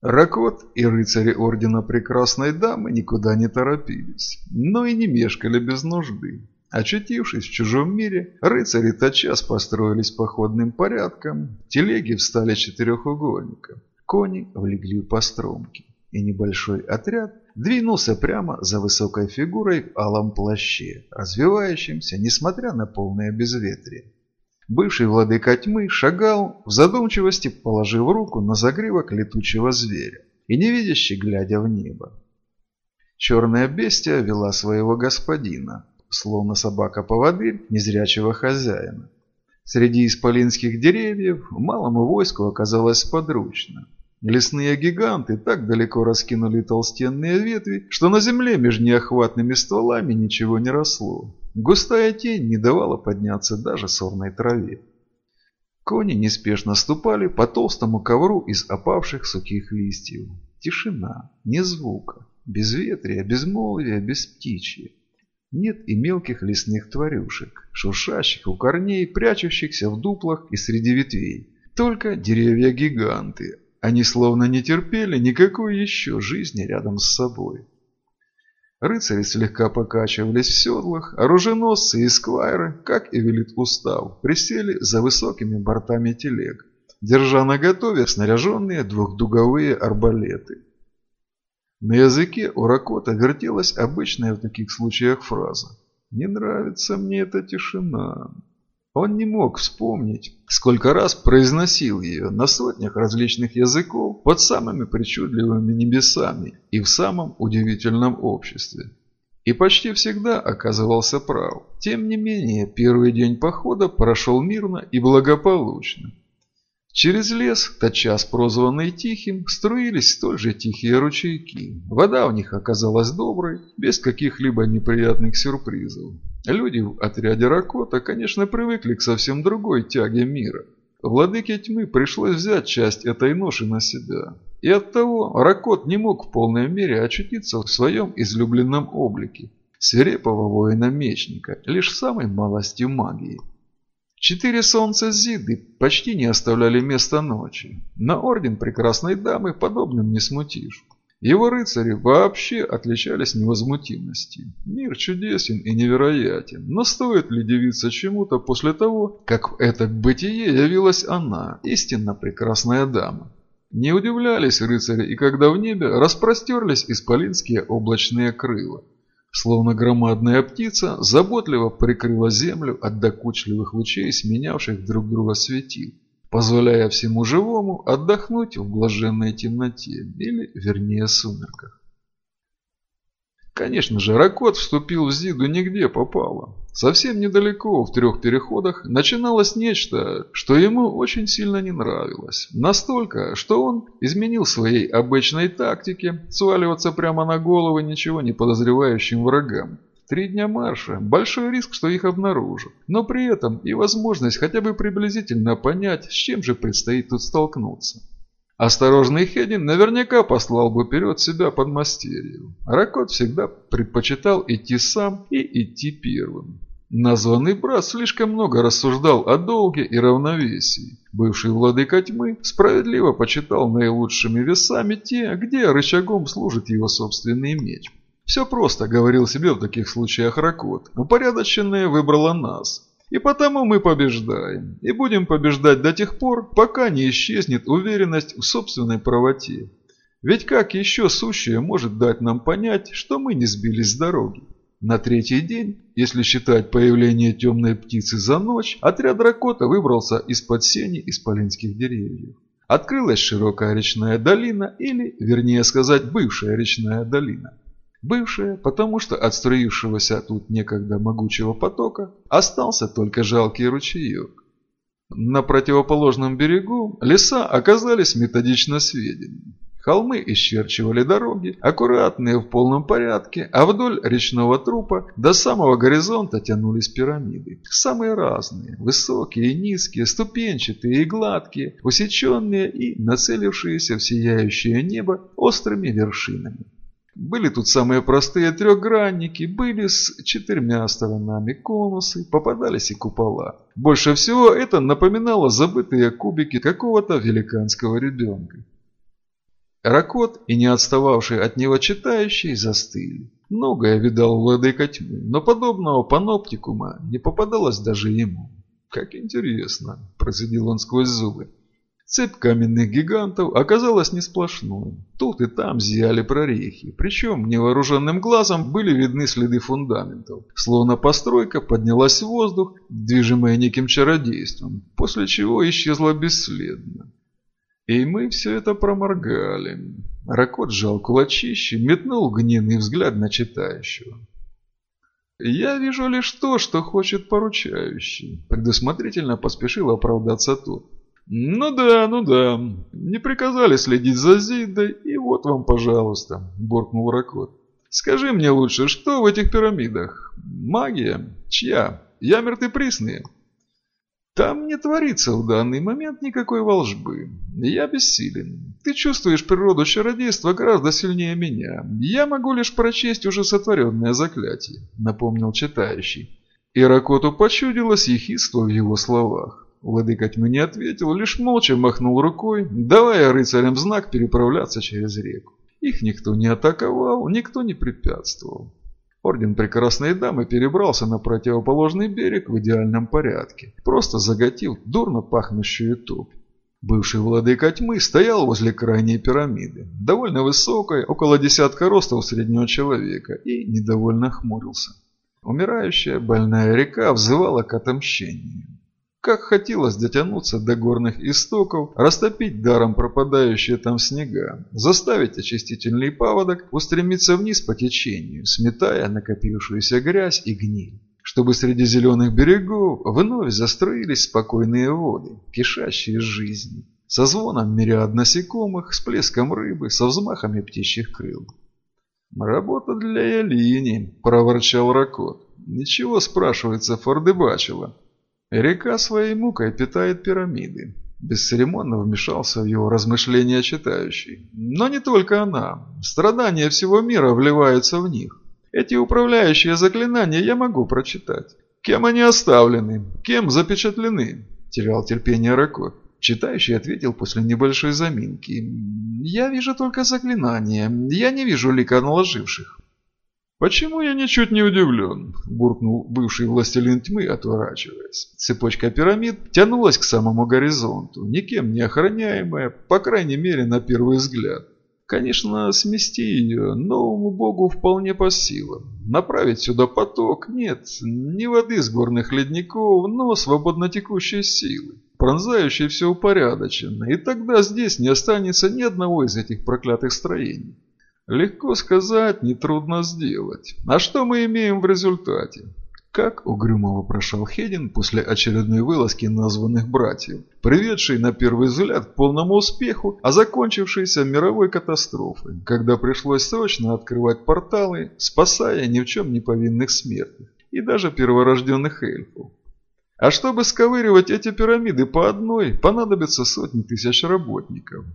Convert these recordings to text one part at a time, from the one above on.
Ракот и рыцари Ордена Прекрасной Дамы никуда не торопились, но и не мешкали без нужды. Очутившись в чужом мире, рыцари тотчас построились походным порядком, телеги встали четырехугольником, кони влегли в постромки, и небольшой отряд двинулся прямо за высокой фигурой в алом плаще, развивающимся, несмотря на полное безветрие. Бывший владыка тьмы шагал, в задумчивости положив руку на загривок летучего зверя и невидящий глядя в небо. Черная бестия вела своего господина, словно собака-поводырь незрячего хозяина. Среди исполинских деревьев малому войску оказалось подручно. Лесные гиганты так далеко раскинули толстенные ветви, что на земле между неохватными стволами ничего не росло. Густая тень не давала подняться даже сорной траве. Кони неспешно ступали по толстому ковру из опавших сухих листьев. Тишина, ни звука, безветрие, безмолвие, без птичья. Нет и мелких лесных тварюшек, шуршащих у корней, прячущихся в дуплах и среди ветвей. Только деревья-гиганты. Они словно не терпели никакой еще жизни рядом с собой. Рыцари слегка покачивались в седлах, оруженосцы и сквайры, как и велит устав, присели за высокими бортами телег, держа наготове снаряженные двухдуговые арбалеты. На языке у Ракота вертелась обычная в таких случаях фраза «Не нравится мне эта тишина». Он не мог вспомнить, сколько раз произносил ее на сотнях различных языков под самыми причудливыми небесами и в самом удивительном обществе. И почти всегда оказывался прав. Тем не менее, первый день похода прошел мирно и благополучно. Через лес, тотчас прозванный Тихим, струились столь же тихие ручейки. Вода в них оказалась доброй, без каких-либо неприятных сюрпризов. Люди в отряде Ракота, конечно, привыкли к совсем другой тяге мира. Владыке тьмы пришлось взять часть этой ноши на себя. И оттого Ракот не мог в полной мере очутиться в своем излюбленном облике – свирепого воина-мечника, лишь самой малостью магии. Четыре солнца Зиды почти не оставляли места ночи. На орден прекрасной дамы подобным не смутишь. Его рыцари вообще отличались невозмутимостью. Мир чудесен и невероятен, но стоит ли дивиться чему-то после того, как в это бытие явилась она, истинно прекрасная дама? Не удивлялись рыцари и когда в небе распростерлись исполинские облачные крыла. Словно громадная птица заботливо прикрыла землю от докучливых лучей, сменявших друг друга светил позволяя всему живому отдохнуть в блаженной темноте, или, вернее, сумерках. Конечно же, Ракот вступил в Зиду нигде попало. Совсем недалеко, в трех переходах, начиналось нечто, что ему очень сильно не нравилось. Настолько, что он изменил своей обычной тактике сваливаться прямо на головы ничего не подозревающим врагам. Три дня марша, большой риск, что их обнаружат, но при этом и возможность хотя бы приблизительно понять, с чем же предстоит тут столкнуться. Осторожный Хедин наверняка послал бы вперед себя под мастерью. Ракот всегда предпочитал идти сам и идти первым. Названный брат слишком много рассуждал о долге и равновесии. Бывший владыка тьмы справедливо почитал наилучшими весами те, где рычагом служит его собственный меч. Все просто, говорил себе в таких случаях Ракот. Упорядоченная выбрала нас. И потому мы побеждаем. И будем побеждать до тех пор, пока не исчезнет уверенность в собственной правоте. Ведь как еще сущее может дать нам понять, что мы не сбились с дороги? На третий день, если считать появление темной птицы за ночь, отряд Ракота выбрался из-под сени исполинских деревьев. Открылась широкая речная долина, или, вернее сказать, бывшая речная долина. Бывшая, потому что от струившегося тут некогда могучего потока остался только жалкий ручеек. На противоположном берегу леса оказались методично сведены. Холмы исчерчивали дороги, аккуратные в полном порядке, а вдоль речного трупа до самого горизонта тянулись пирамиды. Самые разные, высокие и низкие, ступенчатые и гладкие, усеченные и нацелившиеся в сияющее небо острыми вершинами. Были тут самые простые трехгранники, были с четырьмя сторонами конусы, попадались и купола. Больше всего это напоминало забытые кубики какого-то великанского ребенка. Ракот и не отстававший от него читающий застыли. Многое видал владыка тьмы, но подобного паноптикума не попадалось даже ему. «Как интересно», – процедил он сквозь зубы. Цепь каменных гигантов оказалась не сплошной. Тут и там зияли прорехи, причем невооруженным глазом были видны следы фундаментов. Словно постройка поднялась в воздух, движимая неким чародейством, после чего исчезла бесследно. И мы все это проморгали. Ракот сжал кулачище, метнул гневный взгляд на читающего. «Я вижу лишь то, что хочет поручающий», – предусмотрительно поспешил оправдаться тот. «Ну да, ну да. Не приказали следить за Зидой, и вот вам, пожалуйста», – буркнул Ракот. «Скажи мне лучше, что в этих пирамидах? Магия? Чья? Ямерты присные?» «Там не творится в данный момент никакой волжбы. Я бессилен. Ты чувствуешь природу чародейства гораздо сильнее меня. Я могу лишь прочесть уже сотворенное заклятие», – напомнил читающий. И Ракоту почудилось ехидство в его словах. Владыка тьмы не ответил, лишь молча махнул рукой, давая рыцарям знак переправляться через реку. Их никто не атаковал, никто не препятствовал. Орден Прекрасной Дамы перебрался на противоположный берег в идеальном порядке, просто заготил дурно пахнущую топь. Бывший владыка тьмы стоял возле крайней пирамиды, довольно высокой, около десятка роста у среднего человека, и недовольно хмурился. Умирающая больная река взывала к отомщению. Как хотелось дотянуться до горных истоков, растопить даром пропадающие там снега, заставить очистительный паводок устремиться вниз по течению, сметая накопившуюся грязь и гниль чтобы среди зеленых берегов вновь застроились спокойные воды, кишащие жизнью, со звоном мириад насекомых, с плеском рыбы, со взмахами птичьих крыл. «Работа для Ялини», – проворчал Ракот. «Ничего, спрашивается, Фордебачила. Река своей мукой питает пирамиды. Бесцеремонно вмешался в его размышления читающий. Но не только она. Страдания всего мира вливаются в них. Эти управляющие заклинания я могу прочитать. Кем они оставлены? Кем запечатлены? Терял терпение Рако. Читающий ответил после небольшой заминки. «Я вижу только заклинания. Я не вижу лика наложивших». «Почему я ничуть не удивлен?» – буркнул бывший властелин тьмы, отворачиваясь. Цепочка пирамид тянулась к самому горизонту, никем не охраняемая, по крайней мере, на первый взгляд. Конечно, смести ее новому богу вполне по силам. Направить сюда поток нет, не воды с горных ледников, но свободно текущей силы, пронзающей все упорядоченно, и тогда здесь не останется ни одного из этих проклятых строений. Легко сказать, нетрудно сделать. А что мы имеем в результате? Как угрюмо вопрошал Хедин после очередной вылазки названных братьев, приведшей на первый взгляд к полному успеху, а закончившейся мировой катастрофой, когда пришлось срочно открывать порталы, спасая ни в чем не повинных смертных и даже перворожденных эльфов. А чтобы сковыривать эти пирамиды по одной, понадобится сотни тысяч работников.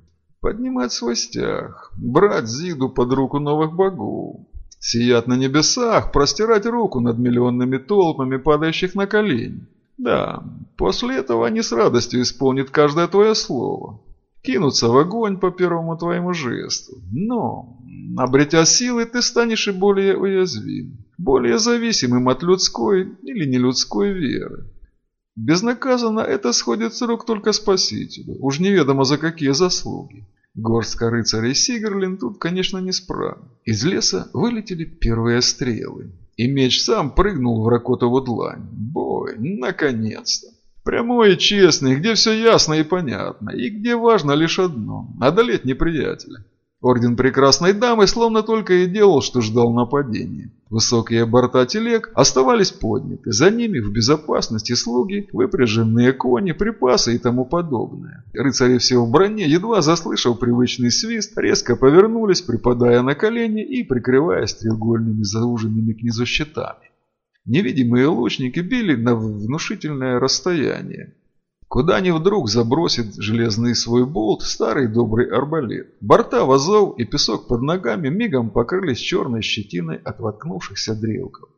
Поднимать свой стяг, брать Зиду под руку новых богов, сиять на небесах, простирать руку над миллионными толпами, падающих на колени. Да, после этого они с радостью исполнят каждое твое слово. Кинутся в огонь по первому твоему жесту. Но, обретя силы, ты станешь и более уязвим, более зависимым от людской или нелюдской веры. Безнаказанно это сходит с рук только Спасителю, уж неведомо за какие заслуги. Горстка рыцарей Сигерлин тут, конечно, не справа. Из леса вылетели первые стрелы. И меч сам прыгнул в Ракотову длань. Бой, наконец-то! Прямой и честный, где все ясно и понятно, и где важно лишь одно – одолеть неприятеля. Орден Прекрасной Дамы словно только и делал, что ждал нападения. Высокие борта телег оставались подняты, за ними в безопасности слуги, выпряженные кони, припасы и тому подобное. Рыцари все в броне, едва заслышав привычный свист, резко повернулись, припадая на колени и прикрываясь треугольными зауженными к щитами. Невидимые лучники били на внушительное расстояние. Куда ни вдруг забросит железный свой болт старый добрый арбалет. Борта вазов и песок под ногами мигом покрылись черной щетиной от воткнувшихся дрелков.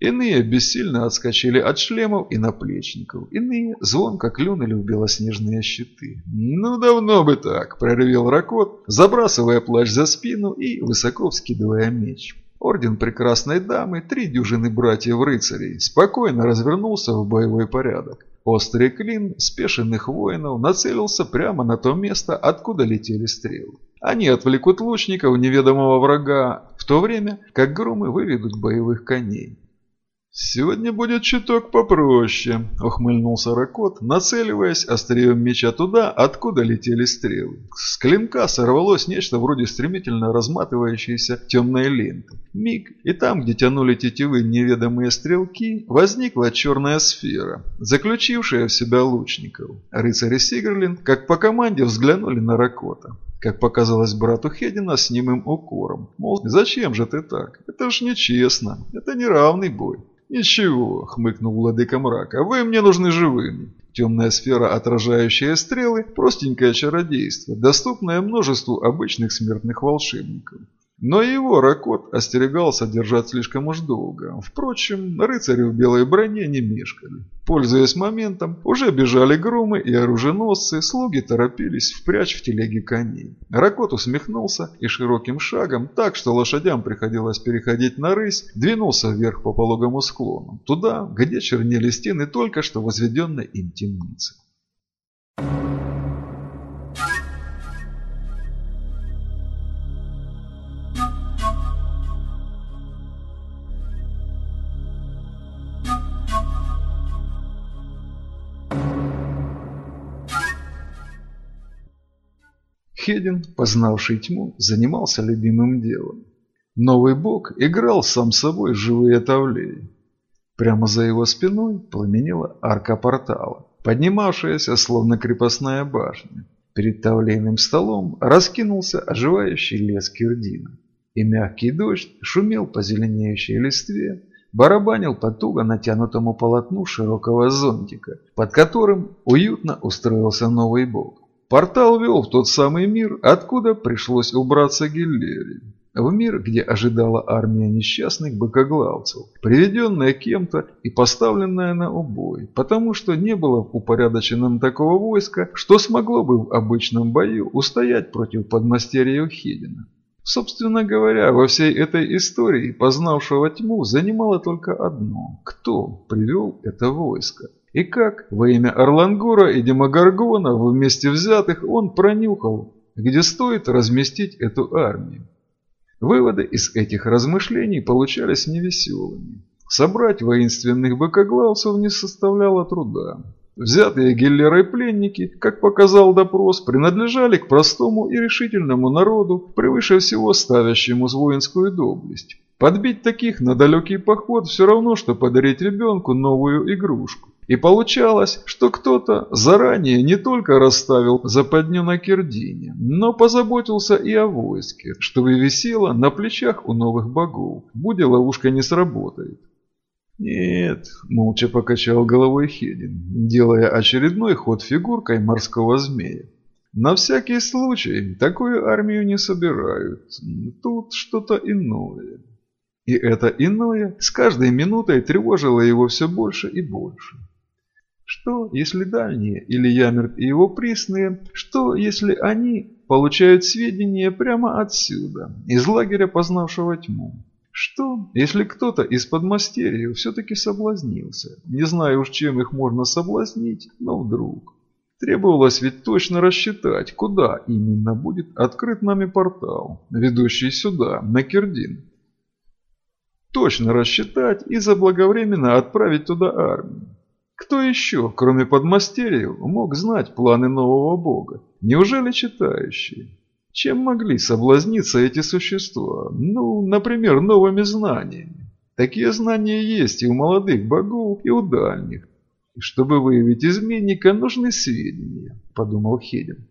Иные бессильно отскочили от шлемов и наплечников, иные звонко клюнули в белоснежные щиты. «Ну, давно бы так!» – проревел Ракот, забрасывая плащ за спину и высоко вскидывая меч. Орден Прекрасной Дамы, три дюжины братьев-рыцарей, спокойно развернулся в боевой порядок. Острый клин спешенных воинов нацелился прямо на то место, откуда летели стрелы. Они отвлекут лучников неведомого врага, в то время как громы выведут боевых коней. «Сегодня будет чуток попроще», — ухмыльнулся Ракот, нацеливаясь острием меча туда, откуда летели стрелы. С клинка сорвалось нечто вроде стремительно разматывающейся темной ленты. Миг, и там, где тянули тетивы неведомые стрелки, возникла черная сфера, заключившая в себя лучников. Рыцари Сигрлин, как по команде, взглянули на Ракота. Как показалось брату Хедина с немым укором. Мол, зачем же ты так? Это ж нечестно. Это неравный бой. «Ничего», — хмыкнул владыка мрака, — «вы мне нужны живыми». Темная сфера, отражающая стрелы, простенькое чародейство, доступное множеству обычных смертных волшебников. Но его Ракот остерегался держать слишком уж долго. Впрочем, рыцари в белой броне не мешкали. Пользуясь моментом, уже бежали громы и оруженосцы, слуги торопились впрячь в телеги коней. Ракот усмехнулся и широким шагом, так что лошадям приходилось переходить на рысь, двинулся вверх по пологому склону, туда, где чернели стены только что возведенной им темницы. Хедин, познавший тьму, занимался любимым делом. Новый бог играл сам собой живые тавлеи. Прямо за его спиной пламенела арка портала, поднимавшаяся словно крепостная башня. Перед тавлейным столом раскинулся оживающий лес Кирдина. И мягкий дождь шумел по зеленеющей листве, барабанил по туго натянутому полотну широкого зонтика, под которым уютно устроился новый бог. Портал вел в тот самый мир, откуда пришлось убраться Гиллери. В мир, где ожидала армия несчастных быкоглавцев, приведенная кем-то и поставленная на убой, потому что не было в упорядоченном такого войска, что смогло бы в обычном бою устоять против подмастерьев Хедина. Собственно говоря, во всей этой истории познавшего тьму занимало только одно – кто привел это войско. И как во имя Орлангура и Демогоргона вместе взятых он пронюхал, где стоит разместить эту армию. Выводы из этих размышлений получались невеселыми. Собрать воинственных быкоглавцев не составляло труда. Взятые Геллерой пленники, как показал допрос, принадлежали к простому и решительному народу, превыше всего ставящему воинскую доблесть. Подбить таких на далекий поход все равно, что подарить ребенку новую игрушку. И получалось, что кто-то заранее не только расставил западню на Кирдине, но позаботился и о войске, чтобы висело на плечах у новых богов, будь ловушка не сработает. «Нет», – молча покачал головой Хедин, делая очередной ход фигуркой морского змея. «На всякий случай такую армию не собирают. Тут что-то иное». И это иное с каждой минутой тревожило его все больше и больше. Что, если дальние, или Ямерт и его присные, что, если они получают сведения прямо отсюда, из лагеря, познавшего тьму? Что, если кто-то из подмастерьев все-таки соблазнился? Не знаю уж, чем их можно соблазнить, но вдруг. Требовалось ведь точно рассчитать, куда именно будет открыт нами портал, ведущий сюда, на Кирдин. Точно рассчитать и заблаговременно отправить туда армию. Кто еще, кроме подмастерьев, мог знать планы нового бога? Неужели читающие? Чем могли соблазниться эти существа? Ну, например, новыми знаниями. Такие знания есть и у молодых богов, и у дальних. Чтобы выявить изменника, нужны сведения, подумал Хедин.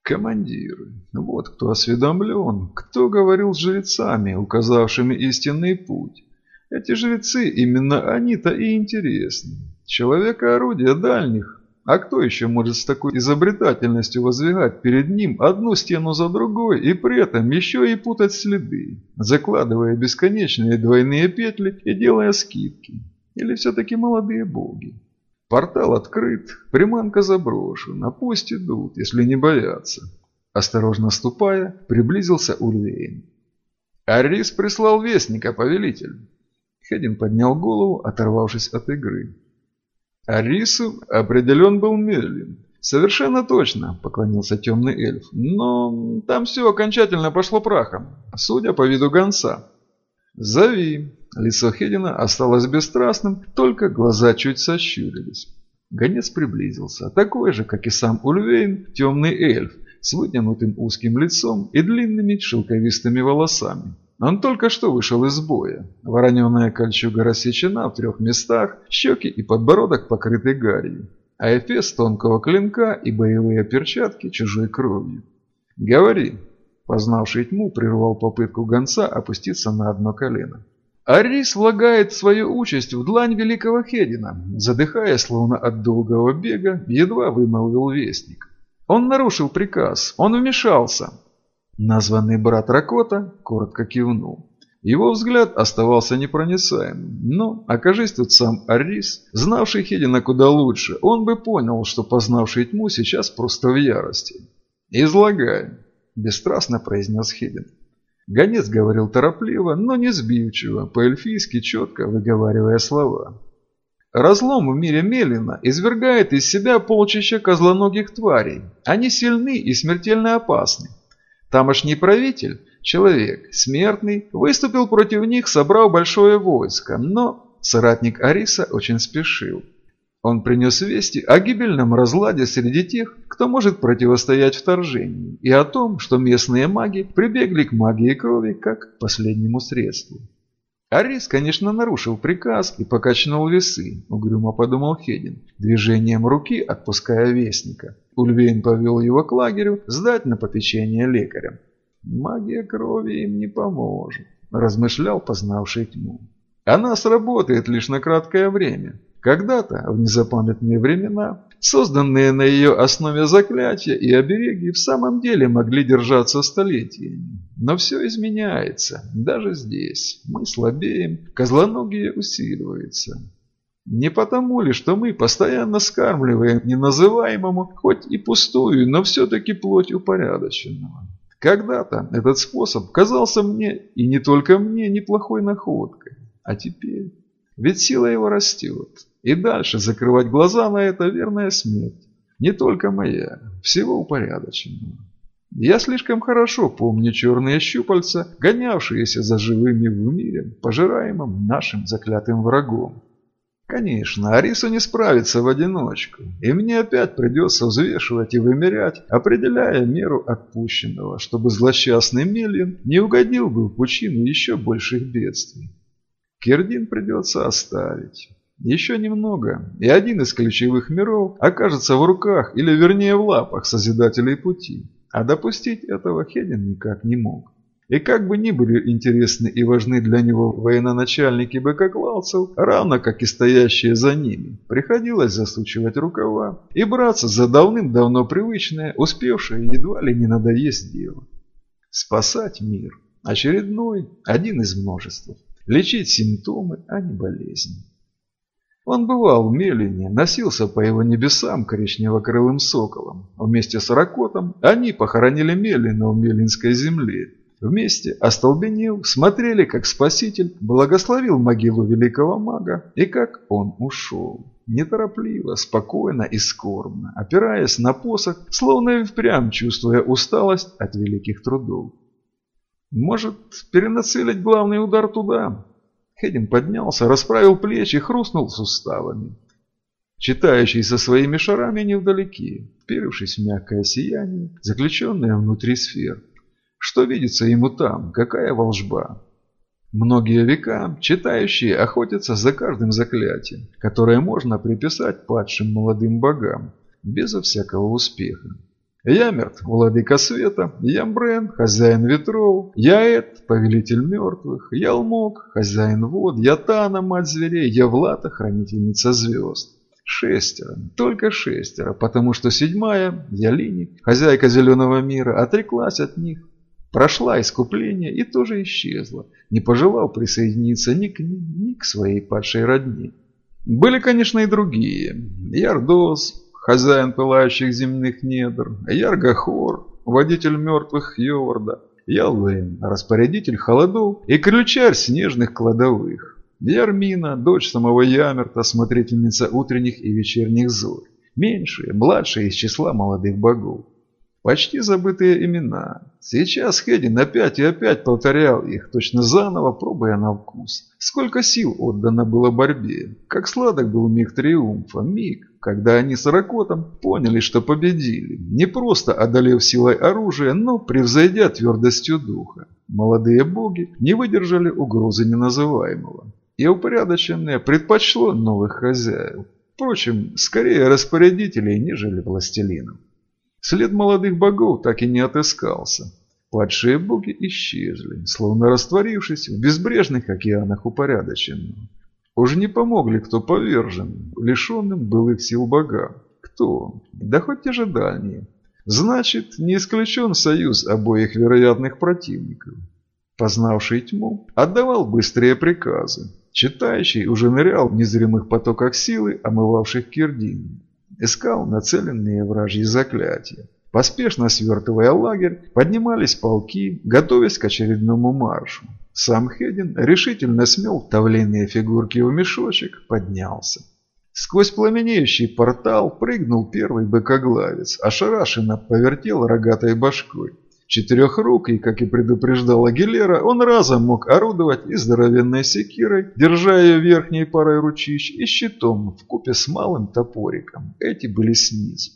Командиры. Вот кто осведомлен, кто говорил с жрецами, указавшими истинный путь. Эти жрецы, именно они-то и интересны. Человека-орудие дальних, А кто еще может с такой изобретательностью воздвигать перед ним одну стену за другой и при этом еще и путать следы, закладывая бесконечные двойные петли и делая скидки? Или все-таки молодые боги? Портал открыт, приманка заброшена, пусть идут, если не боятся. Осторожно ступая, приблизился Ульвейн. «Арис прислал вестника, повелитель!» Хедин поднял голову, оторвавшись от игры. Арису определен был Мерлин. Совершенно точно, поклонился темный эльф. Но там все окончательно пошло прахом, судя по виду гонца. Зови. Лицо Хедина осталось бесстрастным, только глаза чуть сощурились. Гонец приблизился, такой же, как и сам Ульвейн, темный эльф, с вытянутым узким лицом и длинными шелковистыми волосами. Он только что вышел из боя. Вороненая кольчуга рассечена в трех местах, щеки и подбородок покрыты гарью, а эфес тонкого клинка и боевые перчатки чужой кровью. «Говори!» Познавший тьму прервал попытку гонца опуститься на одно колено. Арис влагает свою участь в длань великого Хедина, задыхая, словно от долгого бега, едва вымолвил вестник. Он нарушил приказ, он вмешался, Названный брат Ракота коротко кивнул. Его взгляд оставался непроницаемым, но, окажись тут сам Арис, знавший Хедина куда лучше, он бы понял, что познавший тьму сейчас просто в ярости. «Излагай», – бесстрастно произнес Хедин. Гонец говорил торопливо, но не сбивчиво, по-эльфийски четко выговаривая слова. Разлом в мире Мелина извергает из себя полчища козлоногих тварей. Они сильны и смертельно опасны. Тамошний правитель, человек, смертный, выступил против них, собрав большое войско, но соратник Ариса очень спешил. Он принес вести о гибельном разладе среди тех, кто может противостоять вторжению, и о том, что местные маги прибегли к магии крови как к последнему средству. Арис, конечно, нарушил приказ и покачнул весы, угрюмо подумал Хедин, движением руки отпуская вестника. Ульвейн повел его к лагерю сдать на попечение лекарям. «Магия крови им не поможет», – размышлял познавший тьму. «Она сработает лишь на краткое время. Когда-то, в незапамятные времена, созданные на ее основе заклятия и обереги в самом деле могли держаться столетиями. Но все изменяется, даже здесь. Мы слабеем, козлоногие усиливаются. Не потому ли, что мы постоянно скармливаем неназываемому, хоть и пустую, но все-таки плоть упорядоченного. Когда-то этот способ казался мне, и не только мне, неплохой находкой. А теперь... Ведь сила его растет. И дальше закрывать глаза на это верная смерть. Не только моя, всего упорядоченного. Я слишком хорошо помню черные щупальца, гонявшиеся за живыми в мире, пожираемым нашим заклятым врагом. Конечно, Арису не справится в одиночку, и мне опять придется взвешивать и вымерять, определяя меру отпущенного, чтобы злосчастный Мелин не угодил бы в пучину еще больших бедствий. Кирдин придется оставить. Еще немного, и один из ключевых миров окажется в руках, или вернее в лапах Созидателей Пути. А допустить этого Хедин никак не мог. И как бы ни были интересны и важны для него военачальники быкоклавцев, равно как и стоящие за ними, приходилось засучивать рукава и браться за давным-давно привычное, успевшее едва ли не надоесть дело. Спасать мир. Очередной, один из множества. Лечить симптомы, а не болезни. Он бывал в Мелине, носился по его небесам коричнево-крылым соколом. Вместе с Ракотом они похоронили Мелина в Мелинской земле Вместе, остолбенев, смотрели, как Спаситель благословил могилу великого мага и как он ушел. Неторопливо, спокойно и скорбно, опираясь на посох, словно и впрямь чувствуя усталость от великих трудов. Может, перенацелить главный удар туда? Хедин поднялся, расправил плечи, хрустнул суставами. Читающий со своими шарами невдалеке, вперившись в мягкое сияние, заключенное внутри сфер. Что видится ему там? Какая волжба? Многие века читающие охотятся за каждым заклятием, которое можно приписать падшим молодым богам, безо всякого успеха. Ямерт, владыка света, Ямбрен, хозяин ветров, Яэт, повелитель мертвых, Ялмок, хозяин вод, Ятана, мать зверей, Явлата, хранительница звезд. Шестеро, только шестеро, потому что седьмая, Ялини, хозяйка зеленого мира, отреклась от них, прошла искупление и тоже исчезла, не пожелав присоединиться ни к ним, ни к своей падшей родне. Были, конечно, и другие. Ярдос, хозяин пылающих земных недр, Яргохор, водитель мертвых Йоварда, Ялвейн, распорядитель холодов и ключарь снежных кладовых. Ярмина, дочь самого Ямерта, смотрительница утренних и вечерних зорь. Меньшие, младшие из числа молодых богов. Почти забытые имена. Сейчас Хедин опять и опять повторял их, точно заново, пробуя на вкус. Сколько сил отдано было борьбе. Как сладок был миг триумфа, миг, когда они с Ракотом поняли, что победили. Не просто одолев силой оружия, но превзойдя твердостью духа. Молодые боги не выдержали угрозы неназываемого. И упорядоченное предпочло новых хозяев. Впрочем, скорее распорядителей, нежели властелинов. След молодых богов так и не отыскался. Падшие боги исчезли, словно растворившись в безбрежных океанах упорядоченного. Уж не помогли кто поверженным, лишенным былых сил богам. Кто? Да хоть те же. Значит, не исключен союз обоих вероятных противников. Познавший тьму, отдавал быстрые приказы. Читающий уже нырял в незримых потоках силы, омывавших Кирдин искал нацеленные вражьи заклятия. Поспешно свертывая лагерь, поднимались полки, готовясь к очередному маршу. Сам Хедин решительно смел тавленные фигурки в мешочек, поднялся. Сквозь пламенеющий портал прыгнул первый быкоглавец, ошарашенно повертел рогатой башкой. Четырехрукий, как и предупреждала Гилера, он разом мог орудовать и здоровенной секирой, держа ее верхней парой ручищ, и щитом в купе с малым топориком. Эти были снизу.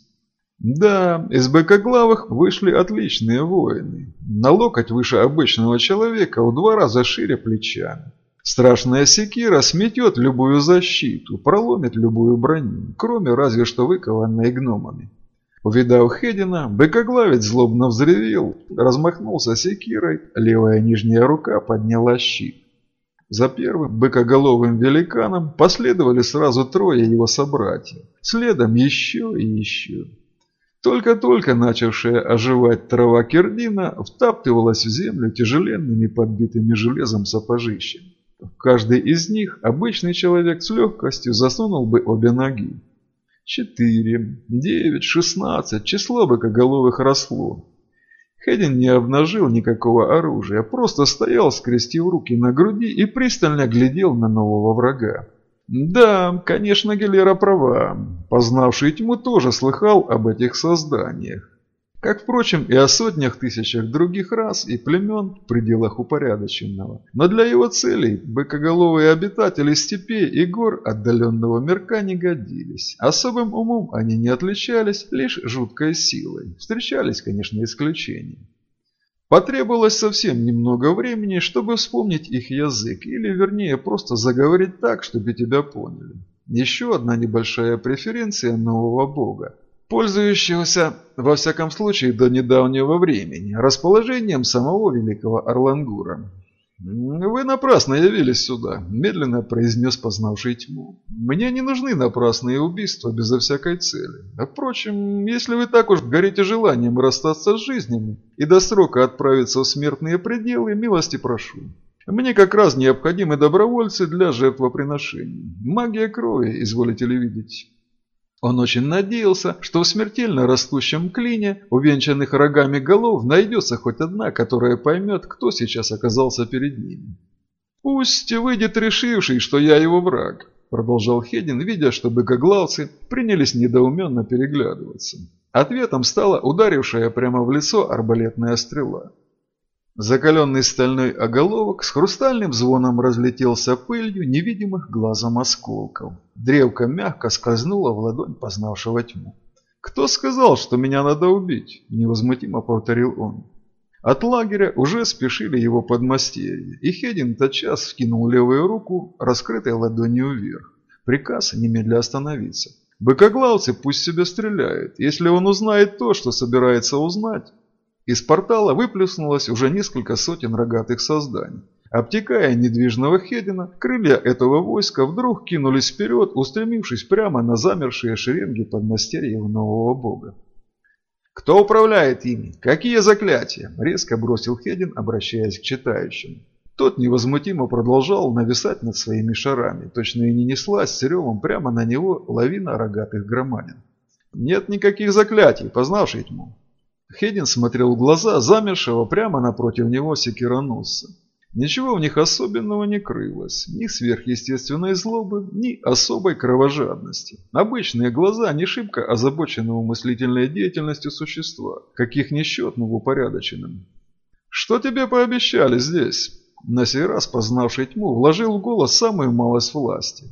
Да, из быкоглавых вышли отличные воины. На локоть выше обычного человека, в два раза шире плечами. Страшная секира сметет любую защиту, проломит любую броню, кроме разве что выкованной гномами. Увидав Хедина, быкоглавец злобно взревел, размахнулся секирой, левая нижняя рука подняла щит. За первым быкоголовым великаном последовали сразу трое его собратьев, следом еще и еще. Только-только начавшая оживать трава Кердина втаптывалась в землю тяжеленными подбитыми железом сапожищами. В каждый из них обычный человек с легкостью засунул бы обе ноги. Четыре, девять, шестнадцать, число быкоголовых росло. Хедин не обнажил никакого оружия, просто стоял, скрестив руки на груди и пристально глядел на нового врага. Да, конечно, Гелера права. Познавший тьму тоже слыхал об этих созданиях. Как, впрочем, и о сотнях тысячах других рас и племен в пределах упорядоченного. Но для его целей быкоголовые обитатели степей и гор отдаленного мирка не годились. Особым умом они не отличались, лишь жуткой силой. Встречались, конечно, исключения. Потребовалось совсем немного времени, чтобы вспомнить их язык, или вернее просто заговорить так, чтобы тебя поняли. Еще одна небольшая преференция нового бога пользующегося, во всяком случае до недавнего времени, расположением самого великого Орлангура. «Вы напрасно явились сюда», – медленно произнес познавший тьму. «Мне не нужны напрасные убийства безо всякой цели. Впрочем, если вы так уж горите желанием расстаться с жизнями и до срока отправиться в смертные пределы, милости прошу. Мне как раз необходимы добровольцы для жертвоприношений. Магия крови, изволите ли видеть». Он очень надеялся, что в смертельно растущем клине, увенчанных рогами голов, найдется хоть одна, которая поймет, кто сейчас оказался перед ним. «Пусть выйдет решивший, что я его враг», – продолжал Хедин, видя, что быкоглавцы принялись недоуменно переглядываться. Ответом стала ударившая прямо в лицо арбалетная стрела. Закаленный стальной оголовок с хрустальным звоном разлетелся пылью невидимых глазом осколков. Древко мягко скользнуло в ладонь познавшего тьму. «Кто сказал, что меня надо убить?» – невозмутимо повторил он. От лагеря уже спешили его подмастерья, и Хедин тотчас скинул левую руку, раскрытой ладонью вверх. Приказ немедля остановиться. Быкоглавцы пусть себе стреляют. Если он узнает то, что собирается узнать, из портала выплеснулось уже несколько сотен рогатых созданий. Обтекая недвижного Хедина, крылья этого войска вдруг кинулись вперед, устремившись прямо на замершие шеренги подмастерьев нового бога. «Кто управляет ими? Какие заклятия?» – резко бросил Хедин, обращаясь к читающим. Тот невозмутимо продолжал нависать над своими шарами, точно и не неслась с ревом прямо на него лавина рогатых громадин. «Нет никаких заклятий, познавший тьму». Хедин смотрел в глаза замершего прямо напротив него секироносца. Ничего в них особенного не крылось, ни сверхъестественной злобы, ни особой кровожадности. Обычные глаза не шибко озабоченного мыслительной деятельностью существа, каких несчетным упорядоченным. «Что тебе пообещали здесь?» На сей раз, познавший тьму, вложил в голос самую малость власти.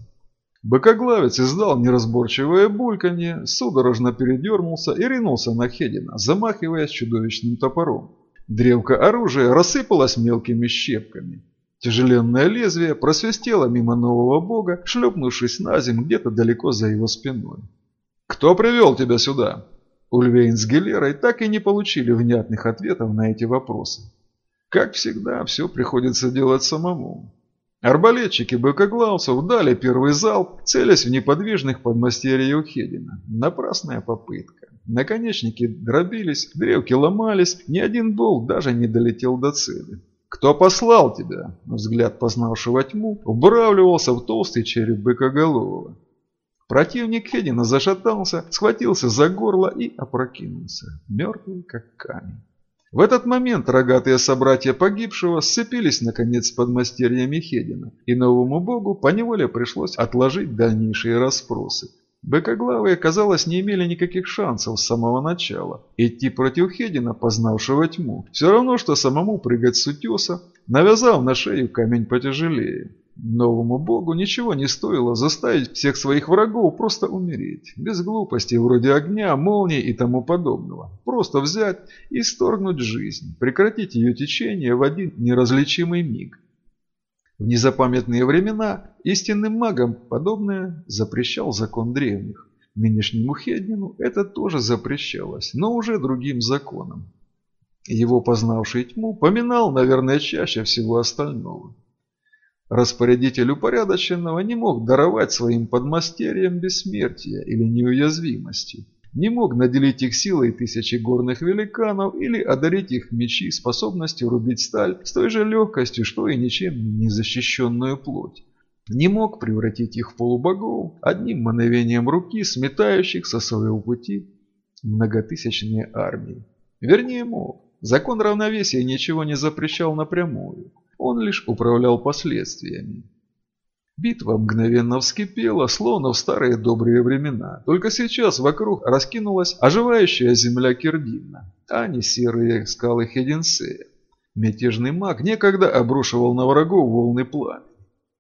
Быкоглавец издал неразборчивое бульканье, судорожно передернулся и ринулся на Хедина, замахиваясь чудовищным топором. Древко оружия рассыпалось мелкими щепками. Тяжеленное лезвие просвистело мимо нового бога, шлепнувшись на землю где-то далеко за его спиной. «Кто привел тебя сюда?» Ульвейн с Гелерой так и не получили внятных ответов на эти вопросы. Как всегда, все приходится делать самому. Арбалетчики быкоглавцев дали первый залп, целясь в неподвижных подмастерьев Хедина. Напрасная попытка. Наконечники дробились, древки ломались, ни один болт даже не долетел до цели. «Кто послал тебя?» Взгляд познавшего тьму вбравливался в толстый череп быкоголового. Противник Хедина зашатался, схватился за горло и опрокинулся, мертвый как камень. В этот момент рогатые собратья погибшего сцепились наконец с подмастерьями Хедина, и новому богу поневоле пришлось отложить дальнейшие расспросы. Быкоглавые, казалось, не имели никаких шансов с самого начала. Идти против Хедина, познавшего тьму, все равно, что самому прыгать с утеса, навязав на шею камень потяжелее. Новому богу ничего не стоило заставить всех своих врагов просто умереть. Без глупостей вроде огня, молнии и тому подобного. Просто взять и сторгнуть жизнь, прекратить ее течение в один неразличимый миг. В незапамятные времена истинным магам подобное запрещал закон древних. Нынешнему Хеднину это тоже запрещалось, но уже другим законом. Его познавший тьму поминал, наверное, чаще всего остального. Распорядитель упорядоченного не мог даровать своим подмастерьям бессмертия или неуязвимости не мог наделить их силой тысячи горных великанов или одарить их мечи способностью рубить сталь с той же легкостью, что и ничем не защищенную плоть. Не мог превратить их в полубогов одним мановением руки, сметающих со своего пути многотысячные армии. Вернее, мог. Закон равновесия ничего не запрещал напрямую. Он лишь управлял последствиями. Битва мгновенно вскипела, словно в старые добрые времена. Только сейчас вокруг раскинулась оживающая земля Киргина, а не серые скалы Хеденсея. Мятежный маг некогда обрушивал на врагов волны пламени.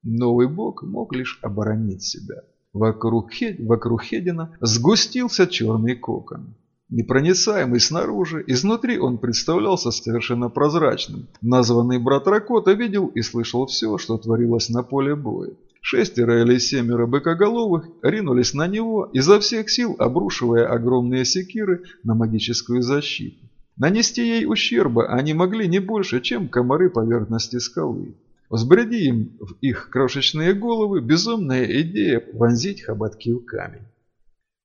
Новый бог мог лишь оборонить себя. Вокруг, Хед... вокруг Хедина сгустился черный кокон. Непроницаемый снаружи, изнутри он представлялся совершенно прозрачным. Названный брат Ракота видел и слышал все, что творилось на поле боя. Шестеро или семеро быкоголовых ринулись на него, изо всех сил обрушивая огромные секиры на магическую защиту. Нанести ей ущерба они могли не больше, чем комары поверхности скалы. Взбреди им в их крошечные головы безумная идея вонзить хоботки в камень.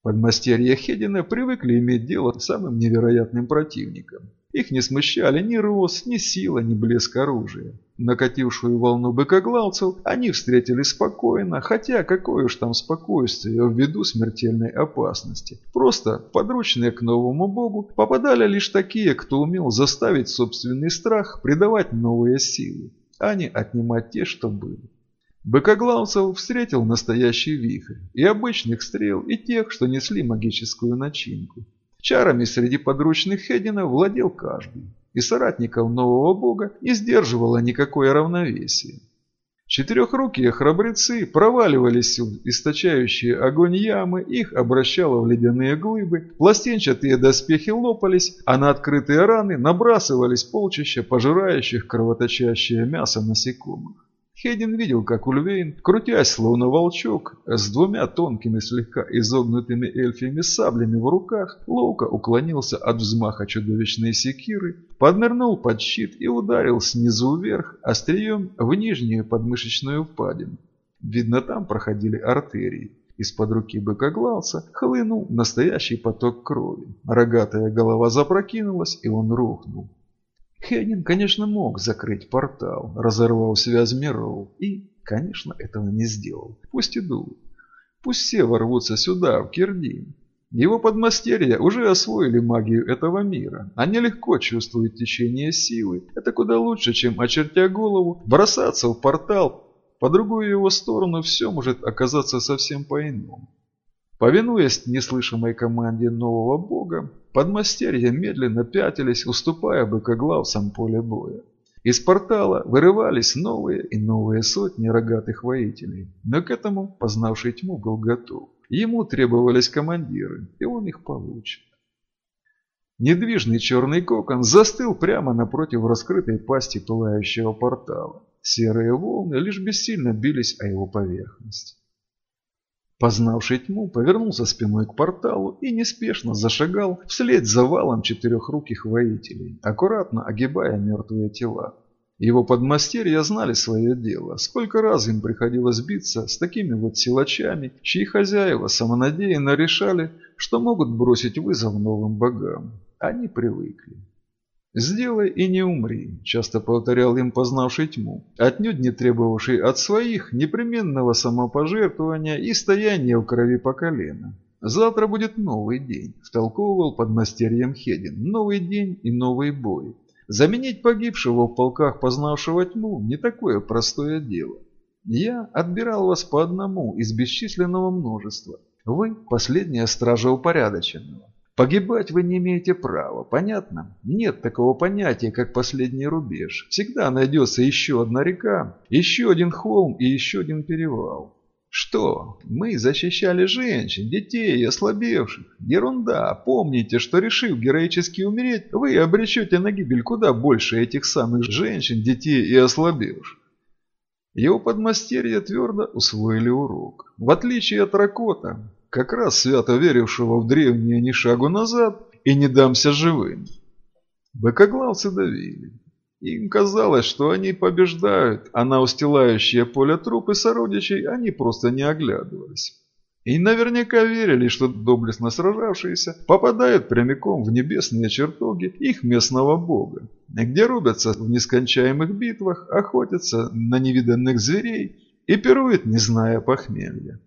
Подмастерья Хедина привыкли иметь дело с самым невероятным противником. Их не смущали ни рост, ни сила, ни блеск оружия. Накатившую волну быкоглавцев они встретили спокойно, хотя какое уж там спокойствие ввиду смертельной опасности. Просто подручные к новому богу попадали лишь такие, кто умел заставить собственный страх придавать новые силы, а не отнимать те, что были. Быкоглавцев встретил настоящий вихрь, и обычных стрел, и тех, что несли магическую начинку. Чарами среди подручных Хедина владел каждый, и соратников нового бога не сдерживало никакое равновесие. Четырехрукие храбрецы проваливались в источающие огонь ямы, их обращало в ледяные глыбы, пластинчатые доспехи лопались, а на открытые раны набрасывались полчища пожирающих кровоточащее мясо насекомых. Хедин видел, как Ульвейн, крутясь словно волчок, с двумя тонкими слегка изогнутыми эльфиями саблями в руках, ловко уклонился от взмаха чудовищной секиры, поднырнул под щит и ударил снизу вверх острием в нижнюю подмышечную впадину. Видно, там проходили артерии. Из-под руки быкоглавца хлынул настоящий поток крови. Рогатая голова запрокинулась, и он рухнул. Хеннин, конечно, мог закрыть портал, разорвал связь миров и, конечно, этого не сделал. Пусть идут. Пусть все ворвутся сюда, в Кирдин. Его подмастерья уже освоили магию этого мира. Они легко чувствуют течение силы. Это куда лучше, чем, очертя голову, бросаться в портал. По другую его сторону все может оказаться совсем по-иному. Повинуясь неслышимой команде нового бога, подмастерья медленно пятились, уступая быкоглавцам поле боя. Из портала вырывались новые и новые сотни рогатых воителей, но к этому познавший тьму был готов. Ему требовались командиры, и он их получит. Недвижный черный кокон застыл прямо напротив раскрытой пасти пылающего портала. Серые волны лишь бессильно бились о его поверхность. Познавший тьму, повернулся спиной к порталу и неспешно зашагал вслед за валом четырехруких воителей, аккуратно огибая мертвые тела. Его подмастерья знали свое дело. Сколько раз им приходилось биться с такими вот силачами, чьи хозяева самонадеянно решали, что могут бросить вызов новым богам. Они привыкли. «Сделай и не умри», – часто повторял им познавший тьму, отнюдь не требовавший от своих непременного самопожертвования и стояния в крови по колено. «Завтра будет новый день», – втолковывал под мастерьем Хедин. «Новый день и новый бой. Заменить погибшего в полках познавшего тьму – не такое простое дело. Я отбирал вас по одному из бесчисленного множества. Вы – последняя стража упорядоченного. Погибать вы не имеете права, понятно? Нет такого понятия, как последний рубеж. Всегда найдется еще одна река, еще один холм и еще один перевал. Что? Мы защищали женщин, детей и ослабевших. Ерунда. Помните, что решив героически умереть, вы обречете на гибель куда больше этих самых женщин, детей и ослабевших. Его подмастерья твердо усвоили урок. В отличие от Ракота, как раз свято верившего в древние ни шагу назад и не дамся живым. Быкоглавцы давили. Им казалось, что они побеждают, а на устилающее поле трупы сородичей они просто не оглядывались. И наверняка верили, что доблестно сражавшиеся попадают прямиком в небесные чертоги их местного бога, где рубятся в нескончаемых битвах, охотятся на невиданных зверей и пируют, не зная похмелья.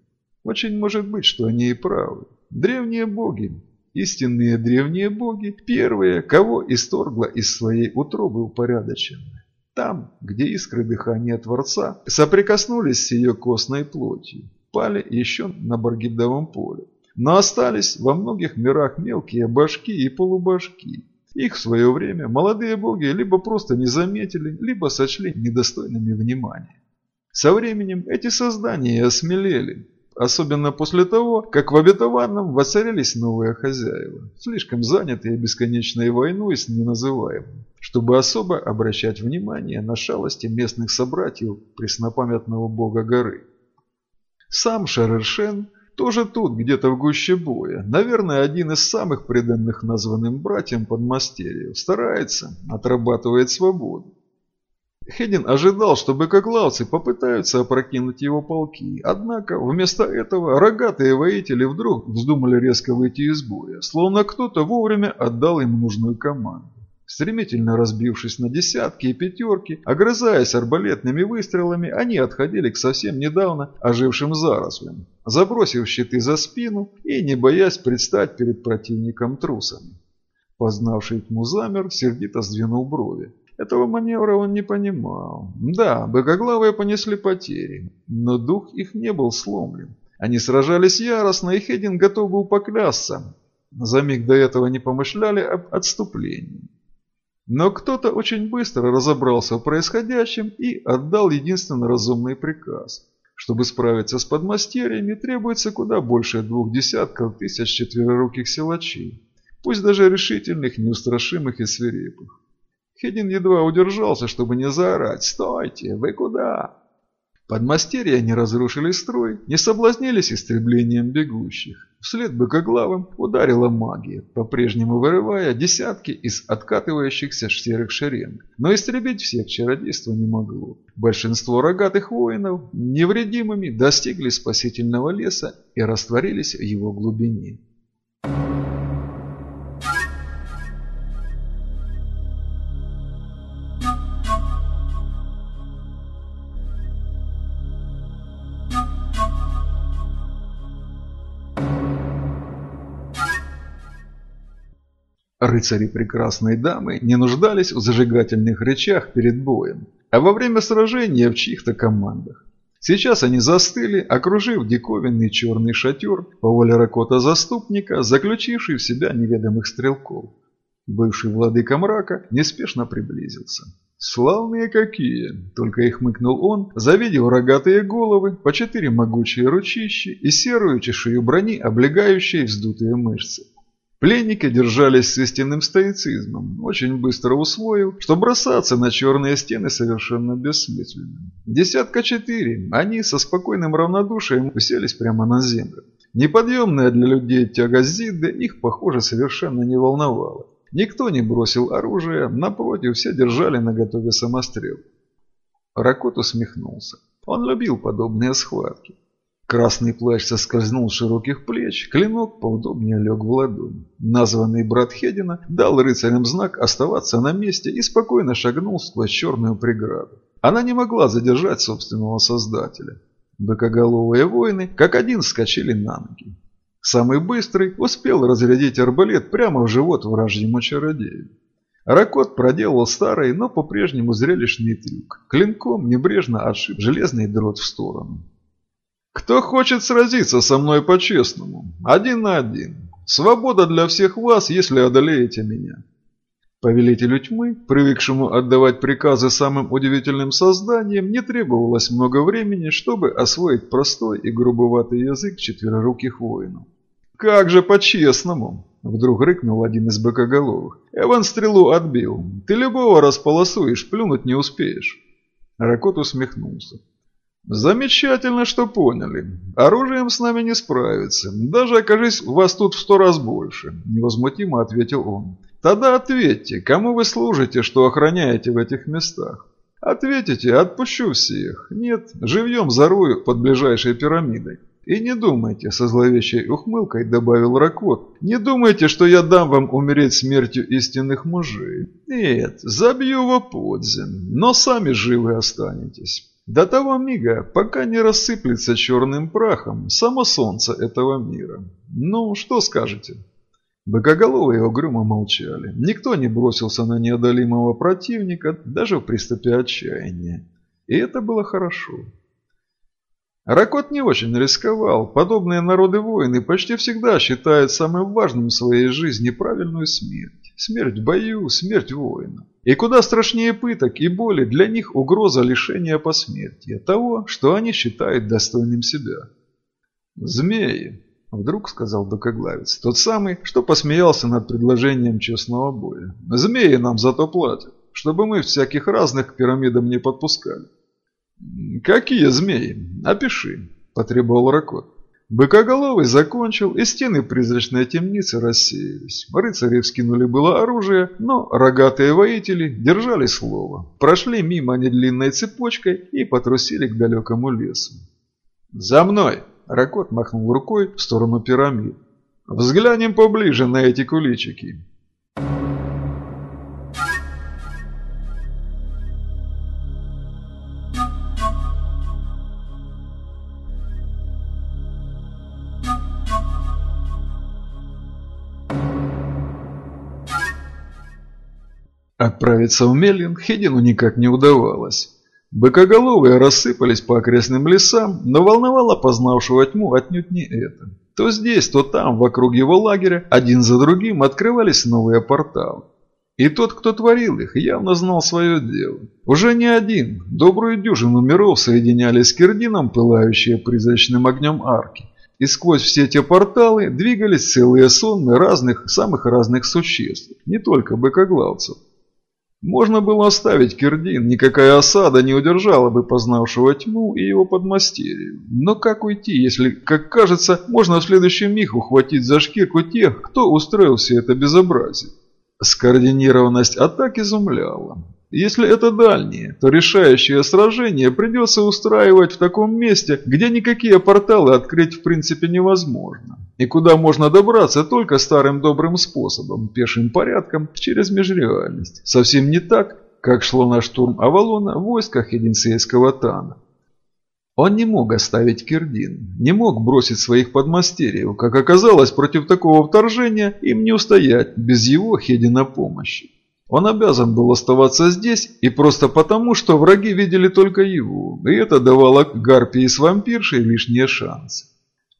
Очень может быть, что они и правы. Древние боги, истинные древние боги, первые, кого исторгло из своей утробы упорядоченные. Там, где искры дыхания Творца соприкоснулись с ее костной плотью, пали еще на Баргидовом поле. Но остались во многих мирах мелкие башки и полубашки. Их в свое время молодые боги либо просто не заметили, либо сочли недостойными внимания. Со временем эти создания осмелели, Особенно после того, как в обетованном воцарились новые хозяева, слишком занятые бесконечной войной с неназываемым, чтобы особо обращать внимание на шалости местных собратьев преснопамятного бога горы. Сам Шарершен тоже тут, где-то в гуще боя, наверное, один из самых преданных названным братьям подмастерьев, старается, отрабатывает свободу. Хедин ожидал, что быкоглавцы попытаются опрокинуть его полки, однако вместо этого рогатые воители вдруг вздумали резко выйти из боя, словно кто-то вовремя отдал им нужную команду. Стремительно разбившись на десятки и пятерки, огрызаясь арбалетными выстрелами, они отходили к совсем недавно ожившим зарослям, забросив щиты за спину и не боясь предстать перед противником трусами. Познавший тьму замер, сердито сдвинул брови. Этого маневра он не понимал. Да, быкоглавые понесли потери, но дух их не был сломлен. Они сражались яростно, и Хедин готов был поклясться. За миг до этого не помышляли об отступлении. Но кто-то очень быстро разобрался в происходящем и отдал единственно разумный приказ. Чтобы справиться с подмастерьями, требуется куда больше двух десятков тысяч четвероруких силачей, пусть даже решительных, неустрашимых и свирепых. Хедин едва удержался, чтобы не заорать. «Стойте! Вы куда?» Подмастерья не разрушили строй, не соблазнились истреблением бегущих. Вслед быкоглавым ударила магия, по-прежнему вырывая десятки из откатывающихся серых шеренг. Но истребить всех чародейство не могло. Большинство рогатых воинов невредимыми достигли спасительного леса и растворились в его глубине. Рыцари прекрасной дамы не нуждались в зажигательных речах перед боем, а во время сражения в чьих-то командах. Сейчас они застыли, окружив диковинный черный шатер по воле Ракота-заступника, заключивший в себя неведомых стрелков. Бывший владыка мрака неспешно приблизился. «Славные какие!» – только и хмыкнул он, завидев рогатые головы, по четыре могучие ручищи и серую чешую брони, облегающие вздутые мышцы. Пленники держались с истинным стоицизмом, очень быстро усвоил, что бросаться на черные стены совершенно бессмысленно. Десятка четыре, они со спокойным равнодушием уселись прямо на землю. Неподъемная для людей тяга Зидды их, похоже, совершенно не волновала. Никто не бросил оружие, напротив, все держали наготове самострел. Ракот усмехнулся. Он любил подобные схватки. Красный плащ соскользнул с широких плеч, клинок поудобнее лег в ладонь. Названный брат Хедина дал рыцарям знак оставаться на месте и спокойно шагнул сквозь черную преграду. Она не могла задержать собственного создателя. Быкоголовые воины как один вскочили на ноги. Самый быстрый успел разрядить арбалет прямо в живот вражьему чародею. Ракот проделал старый, но по-прежнему зрелищный трюк. Клинком небрежно отшиб железный дрот в сторону. Кто хочет сразиться со мной по-честному? Один на один. Свобода для всех вас, если одолеете меня. Повелителю тьмы, привыкшему отдавать приказы самым удивительным созданиям, не требовалось много времени, чтобы освоить простой и грубоватый язык четвероруких воинов. «Как же по-честному!» – вдруг рыкнул один из быкоголовых. «Эван стрелу отбил. Ты любого располосуешь, плюнуть не успеешь». Ракот усмехнулся. «Замечательно, что поняли. Оружием с нами не справиться. Даже окажись вас тут в сто раз больше», – невозмутимо ответил он. «Тогда ответьте, кому вы служите, что охраняете в этих местах? Ответите, отпущу всех. Нет, живьем зарую под ближайшей пирамидой. И не думайте, со зловещей ухмылкой добавил Ракот, не думайте, что я дам вам умереть смертью истинных мужей. Нет, забью его под землю, но сами живы останетесь». До того мига, пока не рассыплется черным прахом само солнце этого мира. Ну, что скажете? Быкоголовые угрюмо молчали. Никто не бросился на неодолимого противника, даже в приступе отчаяния. И это было хорошо. Ракот не очень рисковал. Подобные народы-воины почти всегда считают самым важным в своей жизни правильную смерть. Смерть в бою, смерть воина. И куда страшнее пыток и боли для них угроза лишения посмертия, того, что они считают достойным себя. «Змеи», — вдруг сказал Быкоглавец, тот самый, что посмеялся над предложением честного боя. «Змеи нам зато платят, чтобы мы всяких разных к пирамидам не подпускали». «Какие змеи? Опиши», – потребовал Ракот. Быкоголовый закончил, и стены призрачной темницы рассеялись. Рыцари вскинули было оружие, но рогатые воители держали слово. Прошли мимо недлинной цепочкой и потрусили к далекому лесу. «За мной!» – Ракот махнул рукой в сторону пирамид. «Взглянем поближе на эти куличики. Отправиться в Меллин Хедину никак не удавалось. Быкоголовые рассыпались по окрестным лесам, но волновало познавшего тьму отнюдь не это. То здесь, то там, вокруг его лагеря, один за другим открывались новые порталы. И тот, кто творил их, явно знал свое дело. Уже не один, добрую дюжину миров соединялись с Кирдином, пылающие призрачным огнем арки. И сквозь все эти порталы двигались целые сонмы разных, самых разных существ, не только быкоглавцев. Можно было оставить Кирдин, никакая осада не удержала бы познавшего тьму и его подмастерьев. Но как уйти, если, как кажется, можно в следующий миг ухватить за шкирку тех, кто устроил все это безобразие? Скоординированность атак изумляла. Если это дальние, то решающее сражение придется устраивать в таком месте, где никакие порталы открыть в принципе невозможно. И куда можно добраться только старым добрым способом, пешим порядком через межреальность. Совсем не так, как шло на штурм Авалона в войсках Единсейского Тана. Он не мог оставить Кирдин, не мог бросить своих подмастерьев. Как оказалось, против такого вторжения им не устоять без его Хедина помощи. Он обязан был оставаться здесь и просто потому, что враги видели только его, и это давало Гарпии с вампиршей лишние шансы.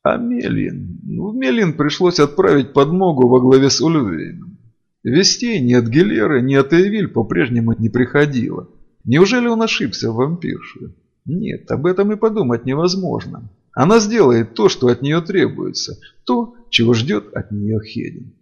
А Мелин? Ну, в Мелин пришлось отправить подмогу во главе с Ульвейном. Вестей ни от Гелеры, ни от Эвиль по-прежнему не приходило. Неужели он ошибся в вампирше? Нет, об этом и подумать невозможно. Она сделает то, что от нее требуется, то, чего ждет от нее Хедин.